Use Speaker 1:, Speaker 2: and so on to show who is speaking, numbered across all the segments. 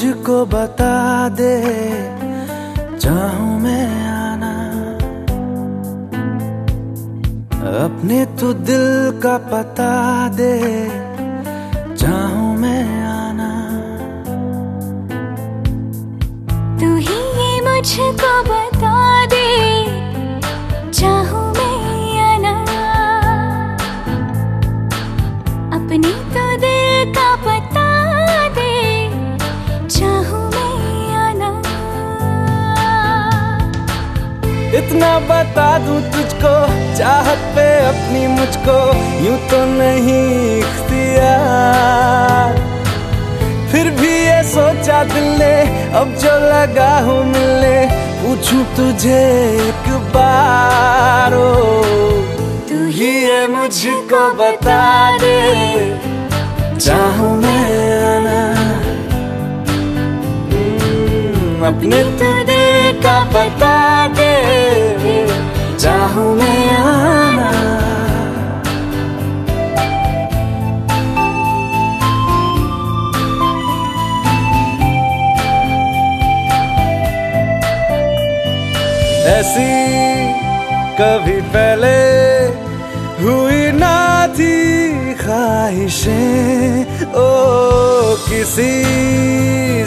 Speaker 1: मुझको बता दे, चाहूँ मैं आना। अपने तो दिल का पता दे, चाहूँ मैं आना।
Speaker 2: तू ही मुझको बता
Speaker 1: इतना बता दूँ तुझको चाहत पे अपनी मुझको यूँ तो नहीं इख्तियार फिर भी ये सोचा दिल ने अब जो लगा हूँ मिलने पूछूँ तुझे एक बार ओ। तू ही ये मुझको बता दे चाहूँ मैं आना। हम्म, अपने तो ऐसी कभी पहले हुई ना थी ख्वाहिशें। ओ, किसी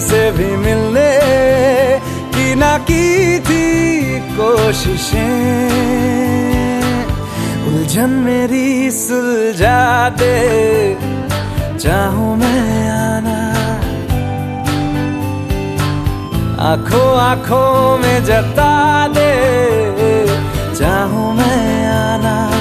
Speaker 1: से भी मिलने की ना की थी कोशिशें। उलझन मेरी सुलझा दे, चाहूँ मैं आना आँखों आँखों में जता दे चाहूँ मैं आना।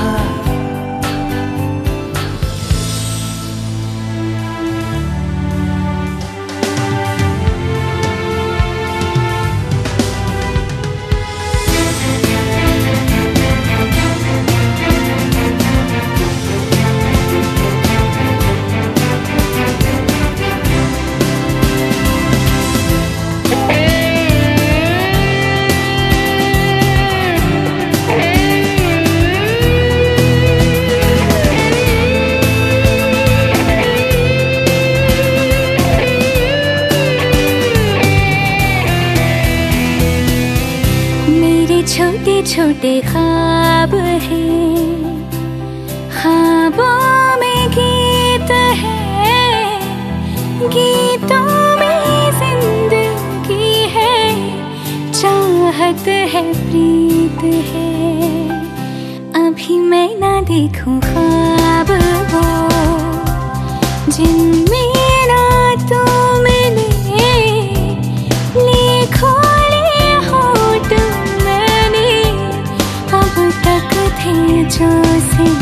Speaker 2: मेरे छोटे छोटे ख्वाब हैं। ख्वाबों में गीत है। गीतों में ज़िंदगी है। चाहत है, प्रीत है। अभी मैं ना देखूँ ख्वाब वो जिनमें जो सिले